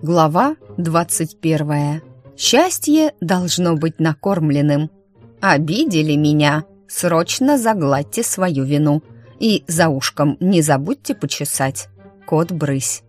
Глава 21. Счастье должно быть накормленным. Обидели меня? Срочно загладьте свою вину. И за ушком не забудьте почесать. Кот брысь.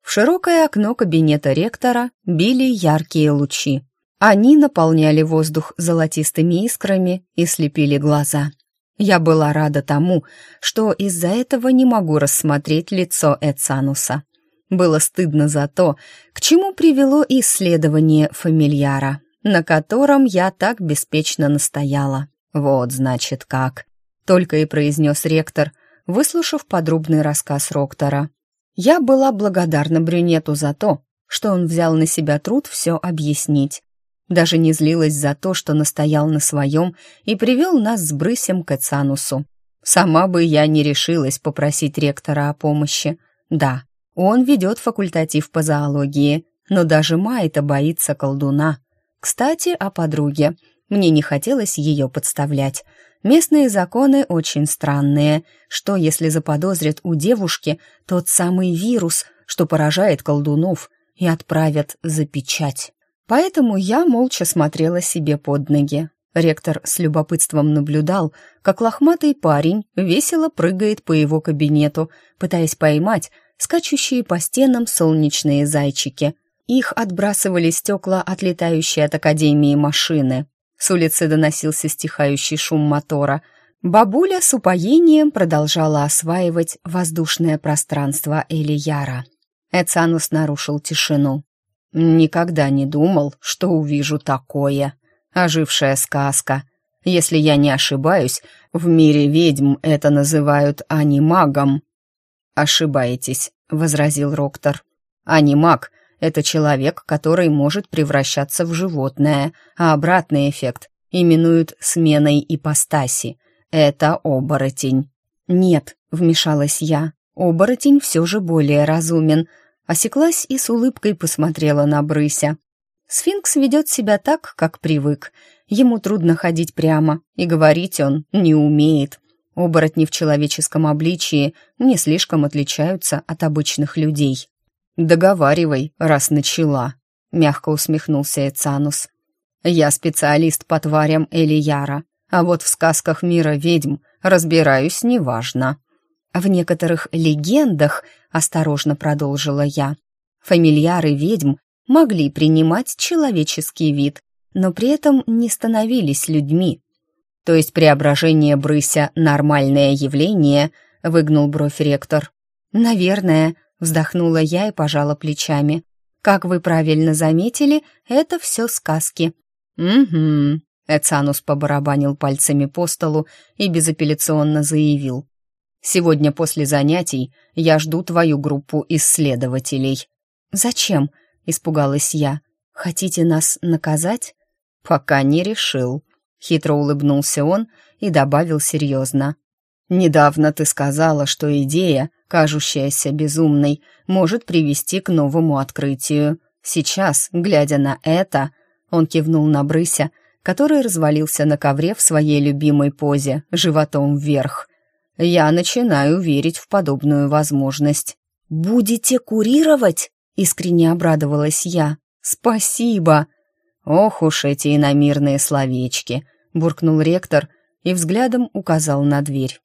В широкое окно кабинета ректора били яркие лучи. Они наполняли воздух золотистыми искрами и слепили глаза. Я была рада тому, что из-за этого не могу рассмотреть лицо Эцануса. Было стыдно за то, к чему привело исследование фамильяра, на котором я так беспечно настояла. Вот, значит, как. Только и произнес ректор, выслушав подробный рассказ Роктора. Я была благодарна брюнету за то, что он взял на себя труд все объяснить. Даже не злилась за то, что настоял на своем и привел нас с Брысем к Эцанусу. Сама бы я не решилась попросить ректора о помощи. Да, он ведет факультатив по зоологии, но даже Майта боится колдуна. Кстати, о подруге. Мне не хотелось ее подставлять. Местные законы очень странные. Что, если заподозрят у девушки тот самый вирус, что поражает колдунов, и отправят за печать? Поэтому я молча смотрела себе под ноги. Ректор с любопытством наблюдал, как лохматый парень весело прыгает по его кабинету, пытаясь поймать скачущие по стенам солнечные зайчики. Их отбрасывали стекла, отлетающие от Академии машины. С улицы доносился стихающий шум мотора. Бабуля с упоением продолжала осваивать воздушное пространство Элияра. Эцанус нарушил тишину. Никогда не думал, что увижу такое. Ожившая сказка. Если я не ошибаюсь, в мире ведьм это называют анимагом. Ошибаетесь, возразил Роктор. Анимаг — это человек, который может превращаться в животное, а обратный эффект именуют сменой ипостаси. Это оборотень. Нет, вмешалась я. Оборотень все же более разумен, Осеклась и с улыбкой посмотрела на Брыся. Сфинкс ведет себя так, как привык. Ему трудно ходить прямо, и говорить он не умеет. Оборотни в человеческом обличии не слишком отличаются от обычных людей. «Договаривай, раз начала», — мягко усмехнулся Эцанус. «Я специалист по тварям Элияра, а вот в сказках мира ведьм разбираюсь неважно». В некоторых легендах, осторожно продолжила я, фамильяры ведьм могли принимать человеческий вид, но при этом не становились людьми. То есть преображение брыся — нормальное явление, выгнул бровь ректор. Наверное, вздохнула я и пожала плечами. Как вы правильно заметили, это все сказки. Угу. Эцанус побарабанил пальцами по столу и безапелляционно заявил. Сегодня после занятий я жду твою группу исследователей». «Зачем?» — испугалась я. «Хотите нас наказать?» «Пока не решил», — хитро улыбнулся он и добавил серьезно. «Недавно ты сказала, что идея, кажущаяся безумной, может привести к новому открытию. Сейчас, глядя на это...» Он кивнул на брыся, который развалился на ковре в своей любимой позе, животом вверх. Я начинаю верить в подобную возможность. «Будете курировать?» — искренне обрадовалась я. «Спасибо!» «Ох уж эти иномирные словечки!» — буркнул ректор и взглядом указал на дверь.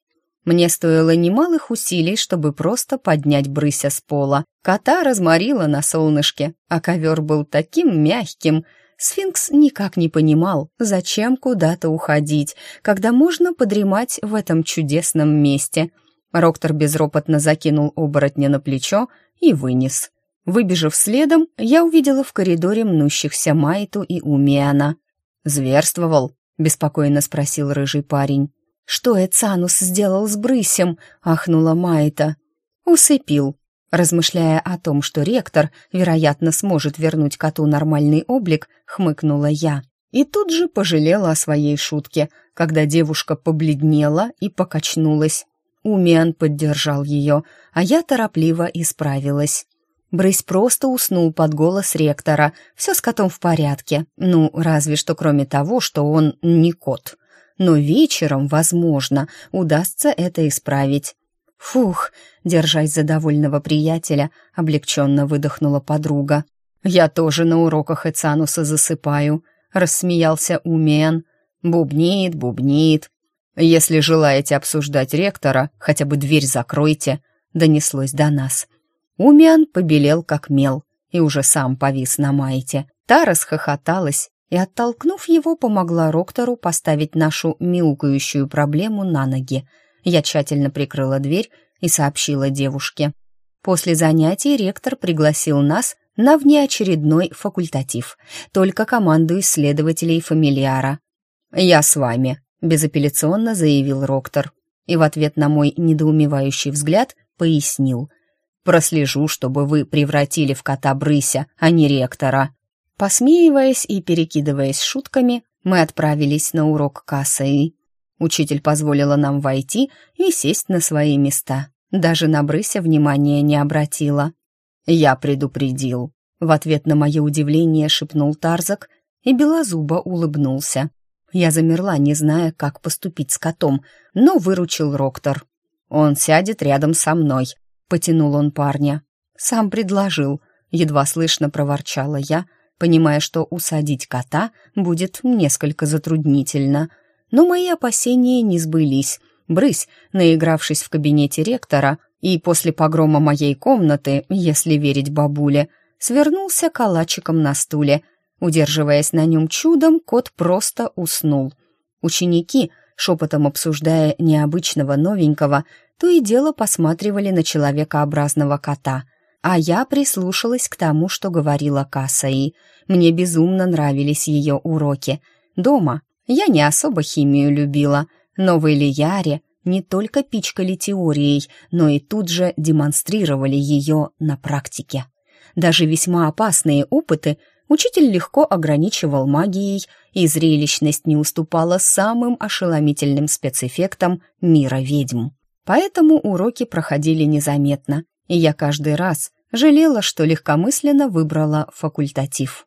Мне стоило немалых усилий, чтобы просто поднять брыся с пола. Кота разморила на солнышке, а ковер был таким мягким — Сфинкс никак не понимал, зачем куда-то уходить, когда можно подремать в этом чудесном месте. Роктор безропотно закинул оборотня на плечо и вынес. Выбежав следом, я увидела в коридоре мнущихся Майту и Умиана. «Зверствовал?» — беспокойно спросил рыжий парень. «Что Эцанус сделал с брысем?» — ахнула Майта. «Усыпил», Размышляя о том, что ректор, вероятно, сможет вернуть коту нормальный облик, хмыкнула я. И тут же пожалела о своей шутке, когда девушка побледнела и покачнулась. Умиан поддержал ее, а я торопливо исправилась. Брысь просто уснул под голос ректора. Все с котом в порядке. Ну, разве что кроме того, что он не кот. Но вечером, возможно, удастся это исправить. Фух, держась за довольного приятеля, облегченно выдохнула подруга. «Я тоже на уроках Эцануса засыпаю», — рассмеялся Умен. «Бубнит, бубнит. Если желаете обсуждать ректора, хотя бы дверь закройте», — донеслось до нас. Умиан побелел как мел и уже сам повис на майте. Та расхохоталась и, оттолкнув его, помогла Роктору поставить нашу мяукающую проблему на ноги. Я тщательно прикрыла дверь и сообщила девушке. После занятий ректор пригласил нас на внеочередной факультатив, только команду исследователей фамильяра. «Я с вами», — безапелляционно заявил Роктор, и в ответ на мой недоумевающий взгляд пояснил. «Прослежу, чтобы вы превратили в кота брыся, а не ректора». Посмеиваясь и перекидываясь шутками, мы отправились на урок кассы. Учитель позволила нам войти и сесть на свои места. Даже на брыся внимания не обратила. «Я предупредил», — в ответ на мое удивление шепнул Тарзак, и Белозуба улыбнулся. Я замерла, не зная, как поступить с котом, но выручил Роктор. «Он сядет рядом со мной», — потянул он парня. «Сам предложил», — едва слышно проворчала я, понимая, что усадить кота будет несколько затруднительно. Но мои опасения не сбылись. Брысь, наигравшись в кабинете ректора, и после погрома моей комнаты, если верить бабуле, свернулся калачиком на стуле. Удерживаясь на нем чудом, кот просто уснул. Ученики, шепотом обсуждая необычного новенького, то и дело посматривали на человекообразного кота, а я прислушалась к тому, что говорила Кассаи. Мне безумно нравились ее уроки. Дома я не особо химию любила, но в Ильяре не только пичкали теорией, но и тут же демонстрировали ее на практике. Даже весьма опасные опыты учитель легко ограничивал магией, и зрелищность не уступала самым ошеломительным спецэффектам мира ведьм. Поэтому уроки проходили незаметно, и я каждый раз жалела, что легкомысленно выбрала факультатив.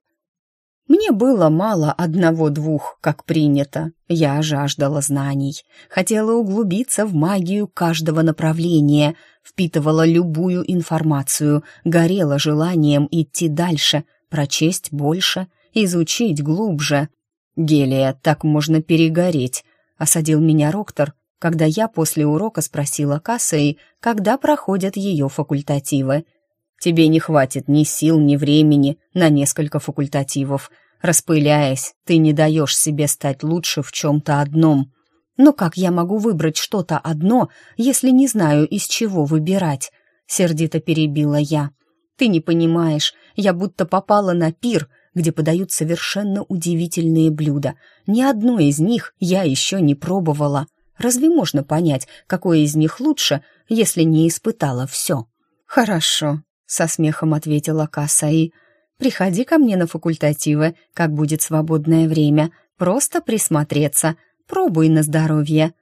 Мне было мало одного-двух, как принято. Я жаждала знаний, хотела углубиться в магию каждого направления, впитывала любую информацию, горела желанием идти дальше, прочесть больше, изучить глубже. «Гелия, так можно перегореть», — осадил меня Роктор, когда я после урока спросила Кассой, когда проходят ее факультативы — Тебе не хватит ни сил, ни времени на несколько факультативов. Распыляясь, ты не даешь себе стать лучше в чем-то одном. Но как я могу выбрать что-то одно, если не знаю, из чего выбирать?» Сердито перебила я. «Ты не понимаешь, я будто попала на пир, где подают совершенно удивительные блюда. Ни одно из них я еще не пробовала. Разве можно понять, какое из них лучше, если не испытала все?» «Хорошо, со смехом ответила Касаи. «Приходи ко мне на факультативы, как будет свободное время. Просто присмотреться. Пробуй на здоровье».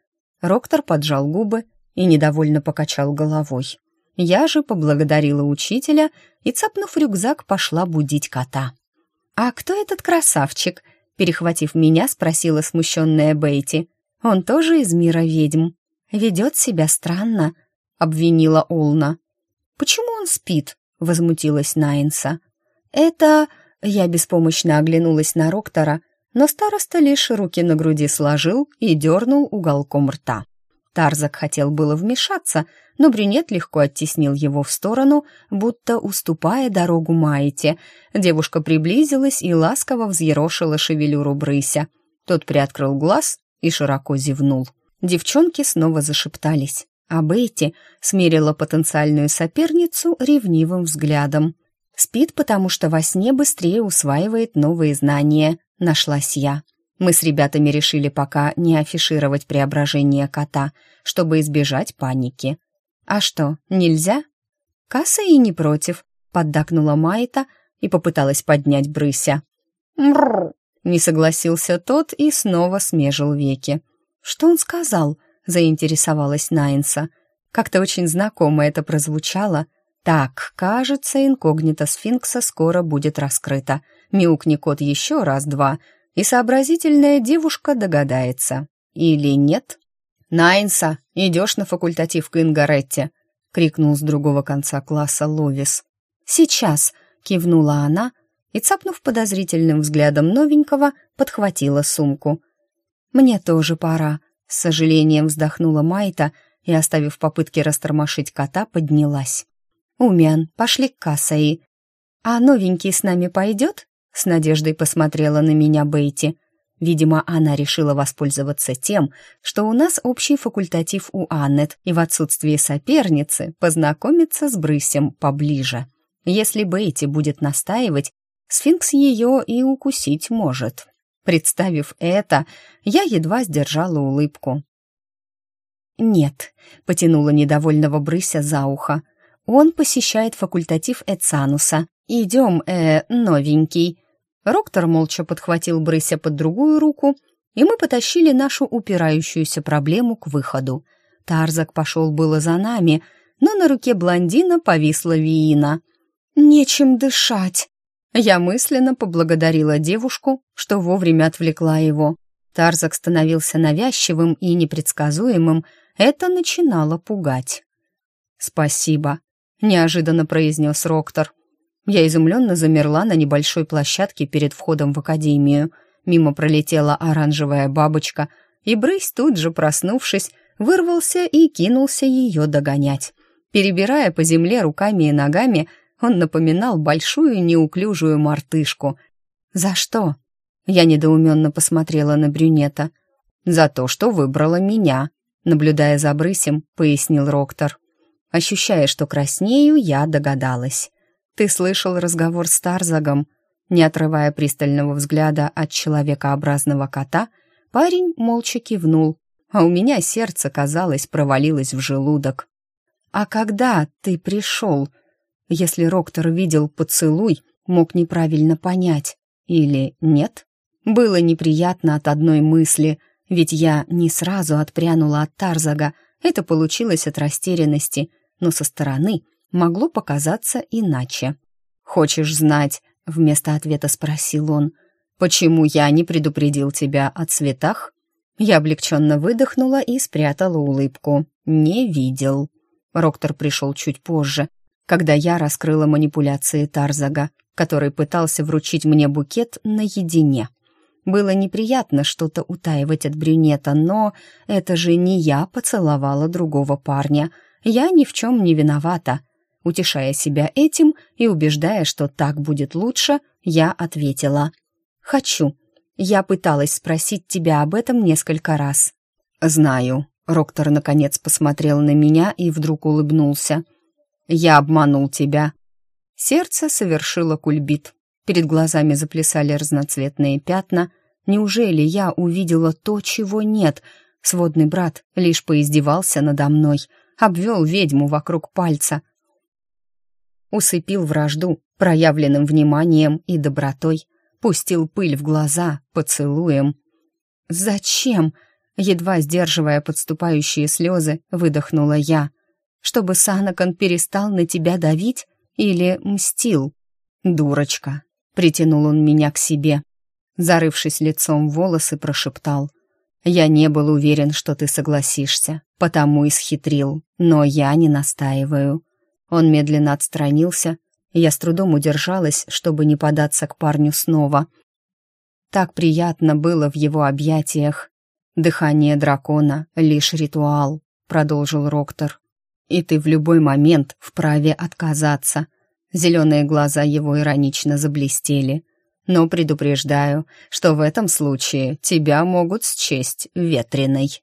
Роктор поджал губы и недовольно покачал головой. Я же поблагодарила учителя и, цапнув рюкзак, пошла будить кота. «А кто этот красавчик?» Перехватив меня, спросила смущенная Бейти. «Он тоже из мира ведьм. Ведет себя странно», — обвинила Олна. «Почему он спит?» — возмутилась Найнса. «Это...» — я беспомощно оглянулась на Роктора, но староста лишь руки на груди сложил и дернул уголком рта. Тарзак хотел было вмешаться, но брюнет легко оттеснил его в сторону, будто уступая дорогу Маите. Девушка приблизилась и ласково взъерошила шевелюру брыся. Тот приоткрыл глаз и широко зевнул. Девчонки снова зашептались а Бетти смерила потенциальную соперницу ревнивым взглядом. «Спит, потому что во сне быстрее усваивает новые знания», — нашлась я. Мы с ребятами решили пока не афишировать преображение кота, чтобы избежать паники. «А что, нельзя?» «Касса и не против», — поддакнула Майта и попыталась поднять брыся. «Мрррр!» — не согласился тот и снова смежил веки. «Что он сказал?» Заинтересовалась Найнса. Как-то очень знакомо это прозвучало. Так, кажется, инкогнито сфинкса скоро будет раскрыто. Мяукни кот еще раз-два, и сообразительная девушка догадается. Или нет? «Найнса, идешь на факультатив к Ингаретте!» — крикнул с другого конца класса Ловис. «Сейчас!» — кивнула она и, цапнув подозрительным взглядом новенького, подхватила сумку. «Мне тоже пора», — с сожалением вздохнула Майта и, оставив попытки растормошить кота, поднялась. «Умян, пошли к Кассаи». «А новенький с нами пойдет?» — с надеждой посмотрела на меня Бейти. Видимо, она решила воспользоваться тем, что у нас общий факультатив у Аннет, и в отсутствие соперницы познакомиться с Брысем поближе. Если Бейти будет настаивать, сфинкс ее и укусить может. Представив это, я едва сдержала улыбку. «Нет», — потянула недовольного Брыся за ухо. «Он посещает факультатив Эцануса. Идем, э, новенький». Роктор молча подхватил Брыся под другую руку, и мы потащили нашу упирающуюся проблему к выходу. Тарзак пошел было за нами, но на руке блондина повисла Виина. «Нечем дышать!» Я мысленно поблагодарила девушку, что вовремя отвлекла его. Тарзак становился навязчивым и непредсказуемым, это начинало пугать. «Спасибо», — неожиданно произнес Роктор. Я изумленно замерла на небольшой площадке перед входом в академию. Мимо пролетела оранжевая бабочка, и Брысь, тут же проснувшись, вырвался и кинулся ее догонять. Перебирая по земле руками и ногами, он напоминал большую неуклюжую мартышку. «За что?» Я недоуменно посмотрела на брюнета. «За то, что выбрала меня», — наблюдая за Брысем, пояснил Роктор. Ощущая, что краснею, я догадалась. «Ты слышал разговор с Тарзагом?» Не отрывая пристального взгляда от человекообразного кота, парень молча кивнул, а у меня сердце, казалось, провалилось в желудок. «А когда ты пришел?» Если Роктор видел поцелуй, мог неправильно понять. Или нет? Было неприятно от одной мысли, ведь я не сразу отпрянула от Тарзага, это получилось от растерянности, но со стороны могло показаться иначе. «Хочешь знать?» — вместо ответа спросил он. «Почему я не предупредил тебя о цветах?» Я облегченно выдохнула и спрятала улыбку. «Не видел». Роктор пришел чуть позже, когда я раскрыла манипуляции Тарзага, который пытался вручить мне букет наедине. Было неприятно что-то утаивать от брюнета, но это же не я поцеловала другого парня. Я ни в чем не виновата. Утешая себя этим и убеждая, что так будет лучше, я ответила. «Хочу. Я пыталась спросить тебя об этом несколько раз». «Знаю». Роктор наконец посмотрел на меня и вдруг улыбнулся. «Я обманул тебя». Сердце совершило кульбит. Перед глазами заплясали разноцветные пятна. Неужели я увидела то, чего нет? Сводный брат лишь поиздевался надо мной, обвел ведьму вокруг пальца — усыпил вражду проявленным вниманием и добротой, пустил пыль в глаза поцелуем. «Зачем?» — едва сдерживая подступающие слезы, выдохнула я. «Чтобы Санакан перестал на тебя давить или мстил?» «Дурочка!» — притянул он меня к себе. Зарывшись лицом в волосы, прошептал. «Я не был уверен, что ты согласишься, потому и схитрил, но я не настаиваю. Он медленно отстранился, я с трудом удержалась, чтобы не податься к парню снова. Так приятно было в его объятиях. «Дыхание дракона — лишь ритуал», — продолжил Роктор. «И ты в любой момент вправе отказаться». Зеленые глаза его иронично заблестели. «Но предупреждаю, что в этом случае тебя могут счесть ветреной».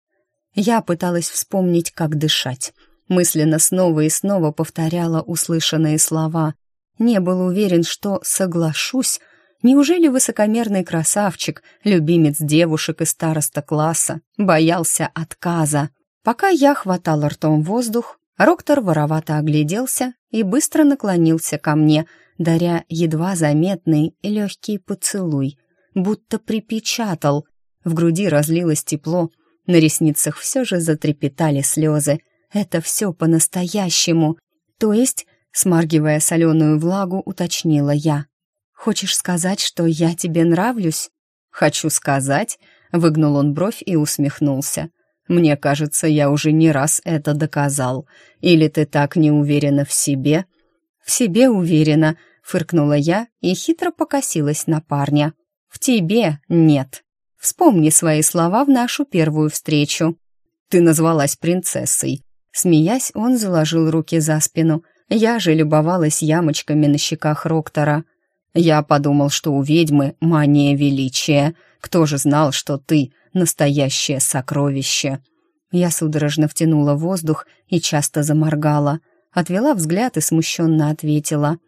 Я пыталась вспомнить, как дышать, мысленно снова и снова повторяла услышанные слова. Не был уверен, что соглашусь. Неужели высокомерный красавчик, любимец девушек и староста класса, боялся отказа? Пока я хватала ртом воздух, Роктор воровато огляделся и быстро наклонился ко мне, даря едва заметный легкий поцелуй, будто припечатал. В груди разлилось тепло, на ресницах все же затрепетали слезы — это все по-настоящему. То есть, смаргивая соленую влагу, уточнила я. Хочешь сказать, что я тебе нравлюсь? Хочу сказать, выгнул он бровь и усмехнулся. Мне кажется, я уже не раз это доказал. Или ты так не уверена в себе?» «В себе уверена», — фыркнула я и хитро покосилась на парня. «В тебе нет. Вспомни свои слова в нашу первую встречу». «Ты назвалась принцессой». Смеясь, он заложил руки за спину. Я же любовалась ямочками на щеках Роктора. Я подумал, что у ведьмы мания величия. Кто же знал, что ты — настоящее сокровище?» Я судорожно втянула воздух и часто заморгала. Отвела взгляд и смущенно ответила.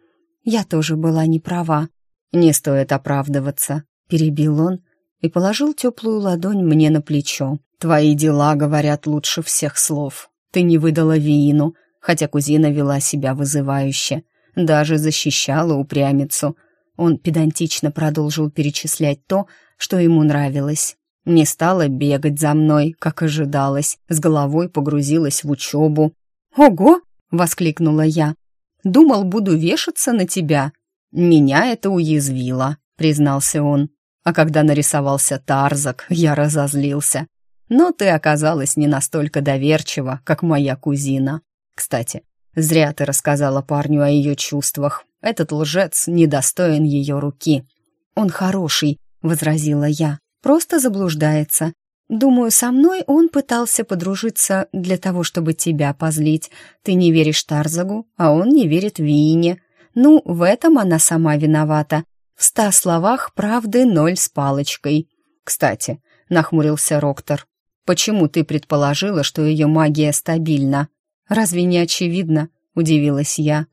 «Я тоже была не права». «Не стоит оправдываться», — перебил он и положил теплую ладонь мне на плечо. «Твои дела говорят лучше всех слов. Ты не выдала Виину, хотя кузина вела себя вызывающе. Даже защищала упрямицу, он педантично продолжил перечислять то, что ему нравилось. Не стала бегать за мной, как ожидалось, с головой погрузилась в учебу. «Ого!» — воскликнула я. «Думал, буду вешаться на тебя». «Меня это уязвило», — признался он. А когда нарисовался Тарзак, я разозлился. Но ты оказалась не настолько доверчива, как моя кузина. Кстати, зря ты рассказала парню о ее чувствах. Этот лжец недостоин ее руки. Он хороший, возразила я. Просто заблуждается. Думаю, со мной он пытался подружиться для того, чтобы тебя позлить. Ты не веришь Тарзагу, а он не верит Виине. Ну, в этом она сама виновата. В ста словах правды ноль с палочкой. Кстати, нахмурился Роктор, почему ты предположила, что ее магия стабильна? Разве не очевидно? Удивилась я.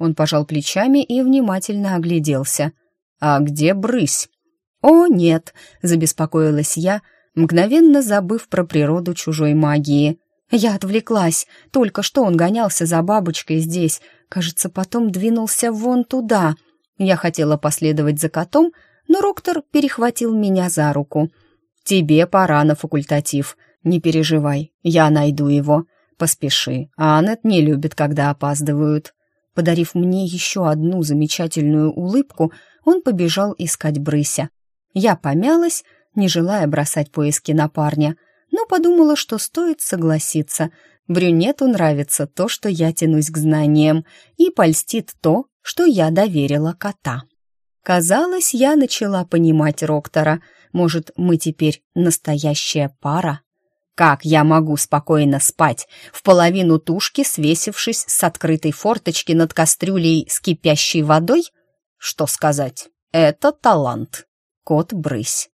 Он пожал плечами и внимательно огляделся. «А где брысь?» «О, нет», — забеспокоилась я, мгновенно забыв про природу чужой магии. Я отвлеклась. Только что он гонялся за бабочкой здесь. Кажется, потом двинулся вон туда. Я хотела последовать за котом, но Роктор перехватил меня за руку. «Тебе пора на факультатив. Не переживай, я найду его. Поспеши, а Аннет не любит, когда опаздывают». Подарив мне еще одну замечательную улыбку, он побежал искать брыся. Я помялась, не желая бросать поиски на парня, но подумала, что стоит согласиться. Брюнету нравится то, что я тянусь к знаниям, и польстит то, что я доверила кота. Казалось, я начала понимать Роктора. Может, мы теперь настоящая пара? Как я могу спокойно спать, в половину тушки свесившись с открытой форточки над кастрюлей с кипящей водой? Что сказать? Это талант. Кот брысь.